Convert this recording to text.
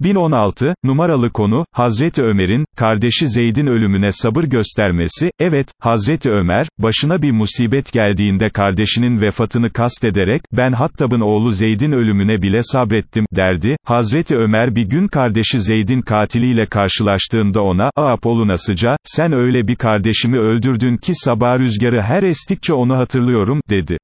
1016, numaralı konu, Hazreti Ömer'in, kardeşi Zeyd'in ölümüne sabır göstermesi, evet, Hazreti Ömer, başına bir musibet geldiğinde kardeşinin vefatını kastederek, ben Hattab'ın oğlu Zeyd'in ölümüne bile sabrettim, derdi, Hazreti Ömer bir gün kardeşi Zeyd'in katiliyle karşılaştığında ona, Aap oğluna sen öyle bir kardeşimi öldürdün ki sabah rüzgarı her estikçe onu hatırlıyorum, dedi.